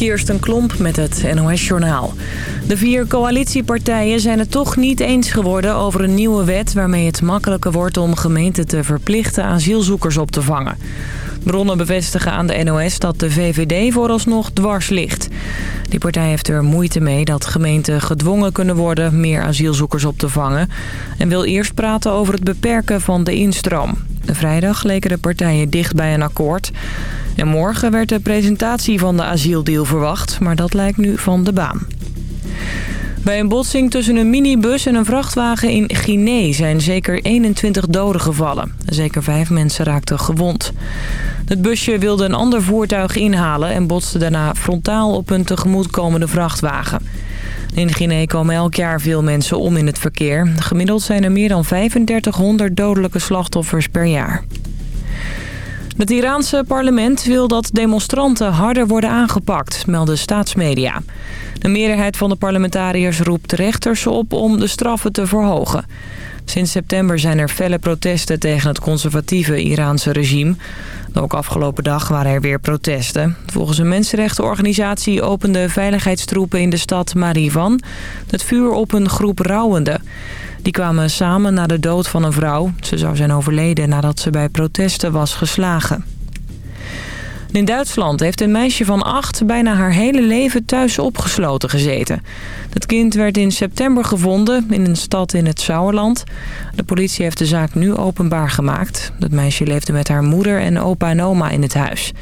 Kirsten Klomp met het NOS-journaal. De vier coalitiepartijen zijn het toch niet eens geworden over een nieuwe wet... waarmee het makkelijker wordt om gemeenten te verplichten asielzoekers op te vangen. Bronnen bevestigen aan de NOS dat de VVD vooralsnog dwars ligt. Die partij heeft er moeite mee dat gemeenten gedwongen kunnen worden... meer asielzoekers op te vangen... en wil eerst praten over het beperken van de instroom. Vrijdag leken de partijen dicht bij een akkoord... En morgen werd de presentatie van de asieldeal verwacht, maar dat lijkt nu van de baan. Bij een botsing tussen een minibus en een vrachtwagen in Guinea zijn zeker 21 doden gevallen. Zeker vijf mensen raakten gewond. Het busje wilde een ander voertuig inhalen en botste daarna frontaal op een tegemoetkomende vrachtwagen. In Guinea komen elk jaar veel mensen om in het verkeer. Gemiddeld zijn er meer dan 3500 dodelijke slachtoffers per jaar. Het Iraanse parlement wil dat demonstranten harder worden aangepakt, melden staatsmedia. De meerderheid van de parlementariërs roept rechters op om de straffen te verhogen. Sinds september zijn er felle protesten tegen het conservatieve Iraanse regime. Ook afgelopen dag waren er weer protesten. Volgens een mensenrechtenorganisatie openden veiligheidstroepen in de stad Marivan... het vuur op een groep rouwenden. Die kwamen samen na de dood van een vrouw. Ze zou zijn overleden nadat ze bij protesten was geslagen. In Duitsland heeft een meisje van acht bijna haar hele leven thuis opgesloten gezeten. Het kind werd in september gevonden in een stad in het Sauerland. De politie heeft de zaak nu openbaar gemaakt. Het meisje leefde met haar moeder en opa en oma in het huis.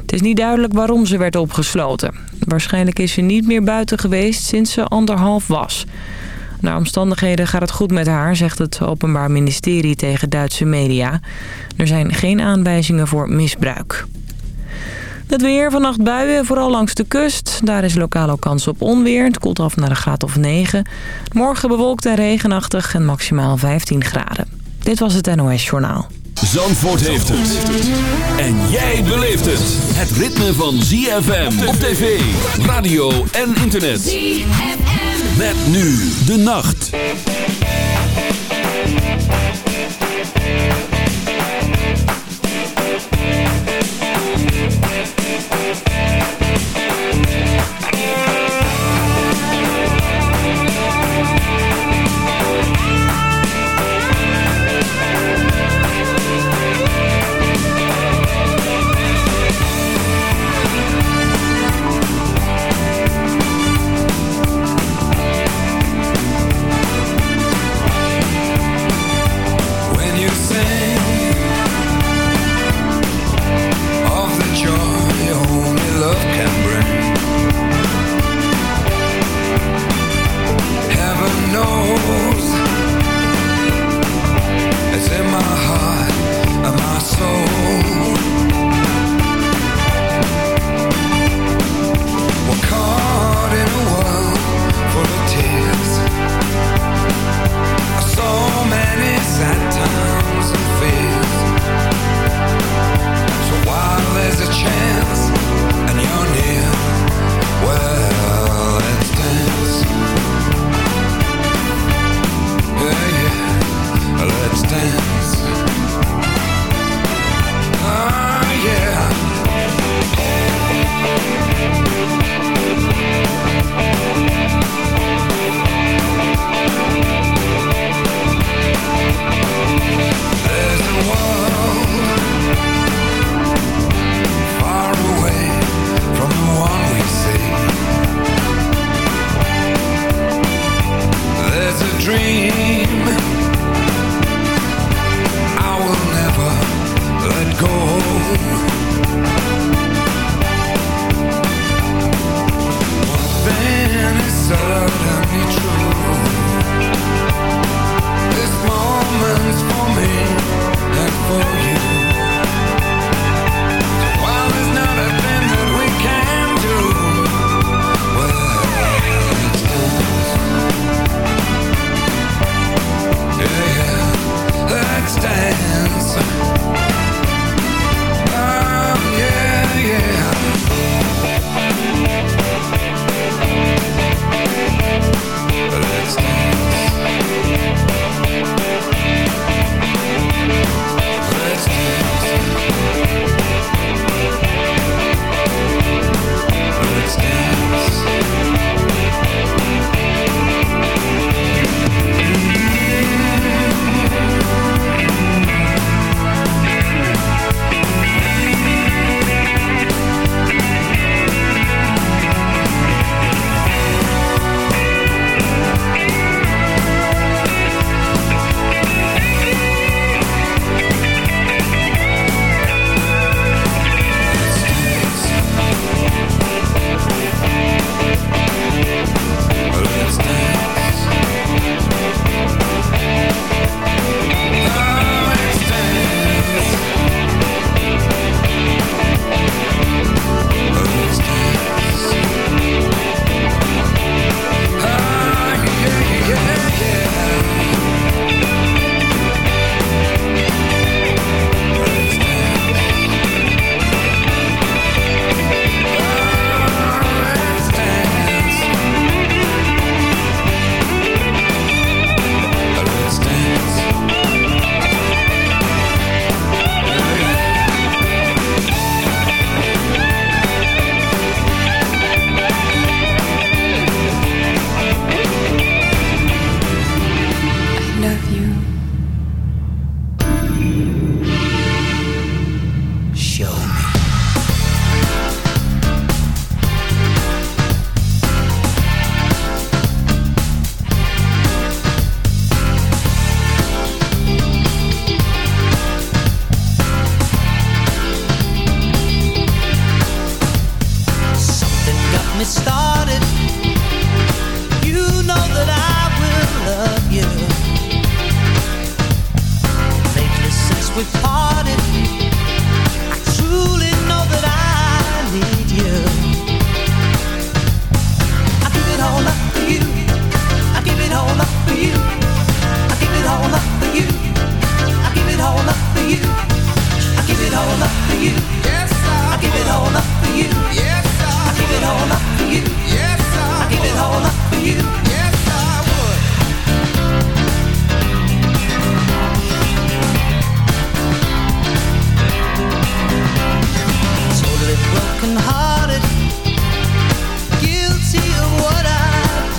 Het is niet duidelijk waarom ze werd opgesloten. Waarschijnlijk is ze niet meer buiten geweest sinds ze anderhalf was. Naar omstandigheden gaat het goed met haar, zegt het Openbaar Ministerie tegen Duitse media. Er zijn geen aanwijzingen voor misbruik. Het weer, vannacht buien, vooral langs de kust. Daar is lokaal ook kans op onweer. Het koelt af naar een graad of 9. Morgen bewolkt en regenachtig en maximaal 15 graden. Dit was het NOS Journaal. Zandvoort heeft het. En jij beleeft het. Het ritme van ZFM op tv, radio en internet. ZFM. Met nu de nacht. something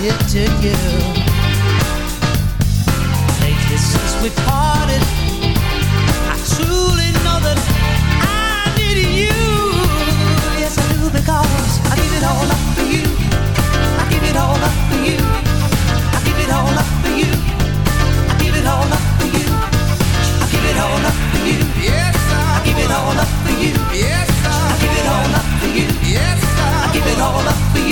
did to you. Lately, since we parted, I truly know that I need you. Yes, I do because I give it all up for you. I give it all up for you. I give it all up for you. I give it all up for you. I give it all up for you. Yes, I, I give it all up for you. Yes, I, I give it all up for you. Yes, I, I give it all up for you.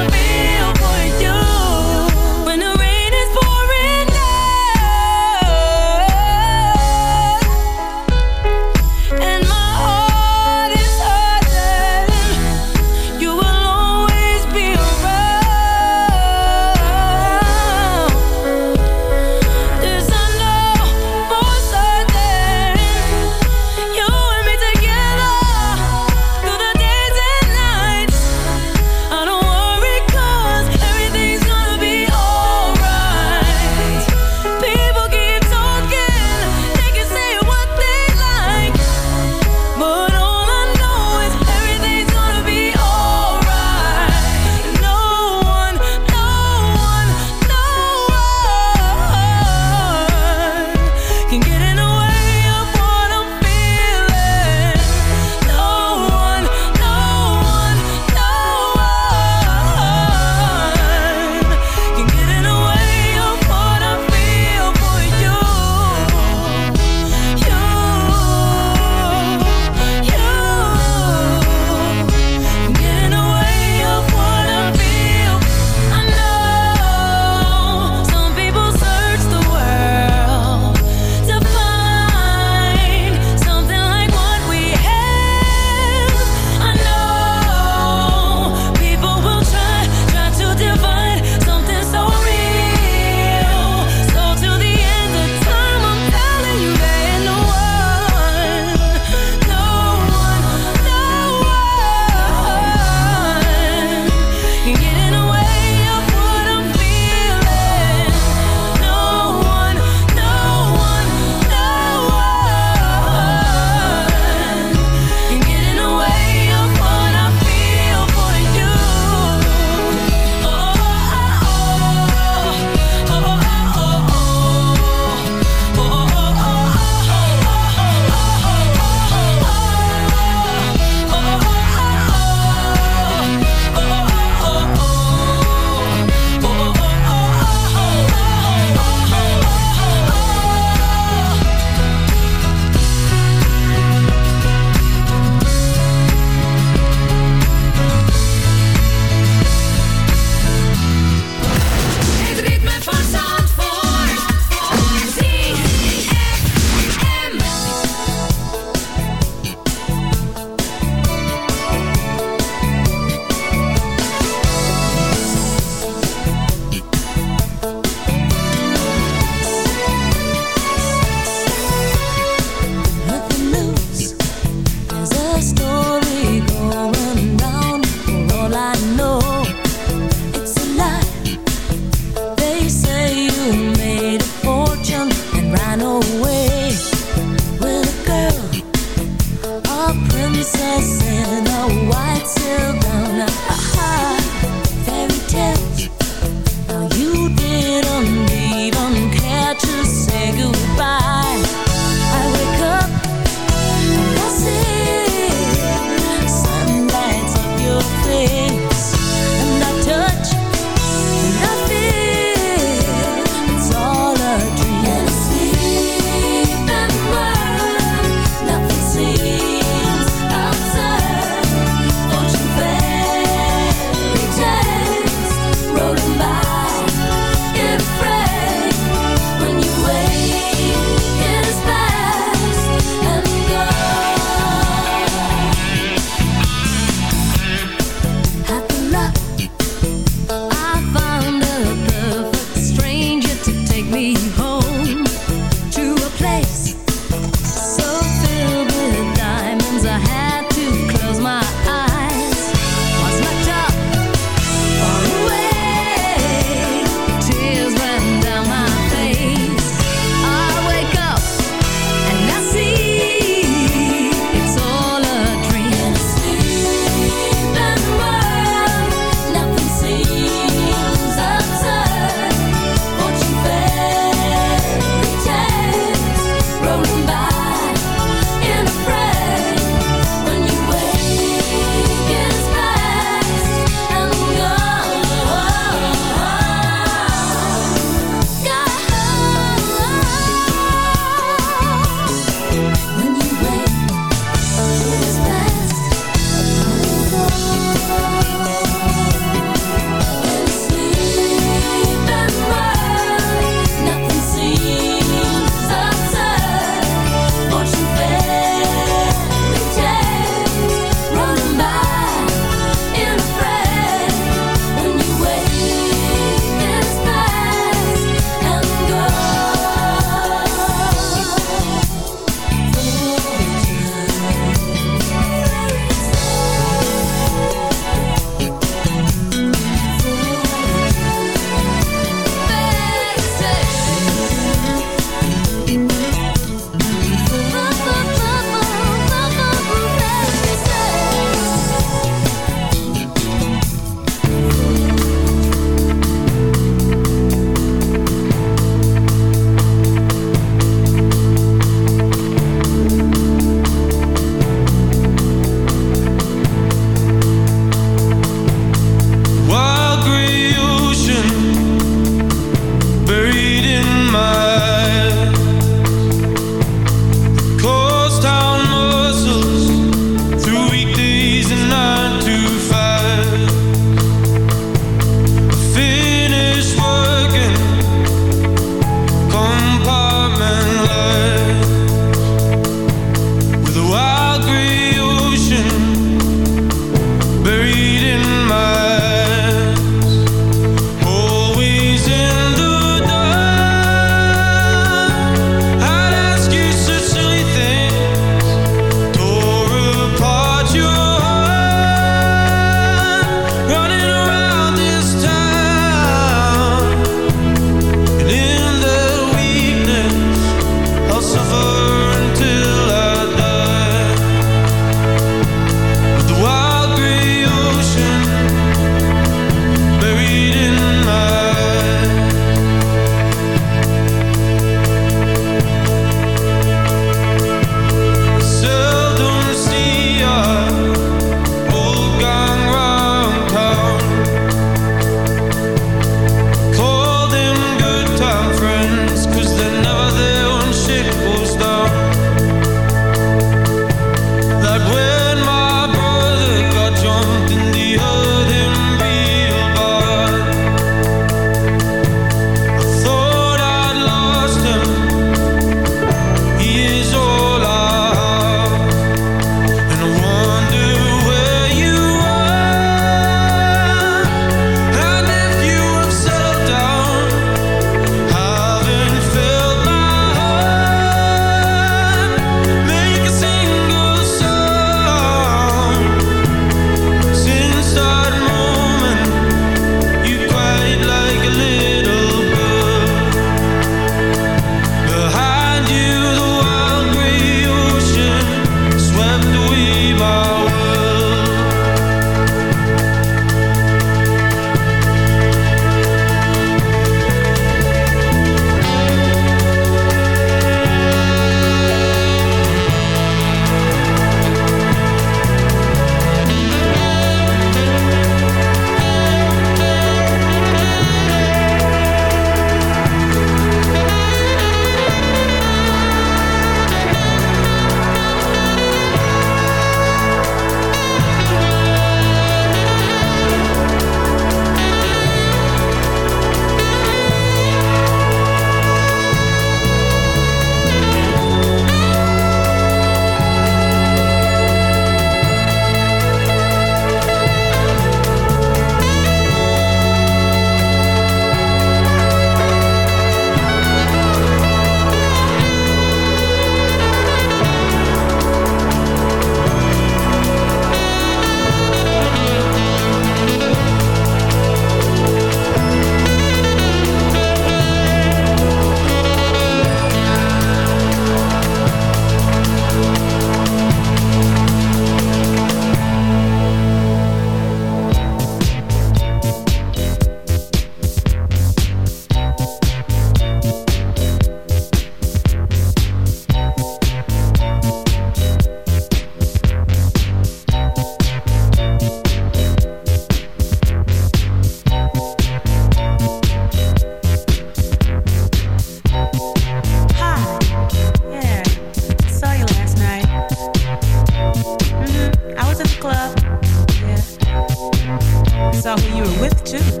too.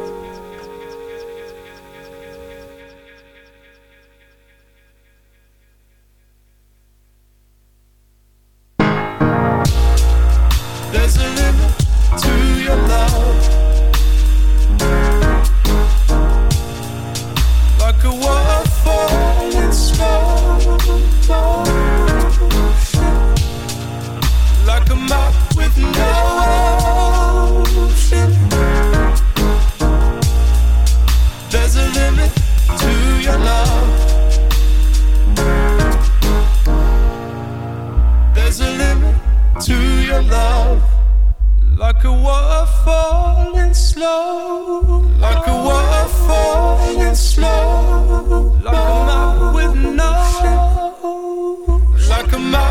falling slow, like a water falling slow, like a map with nothing, like a map.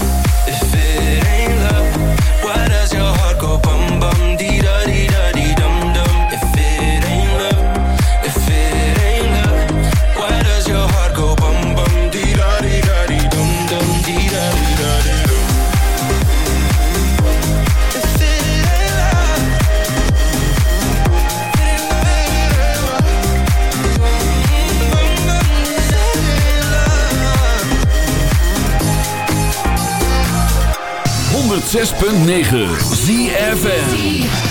106.9 ZFN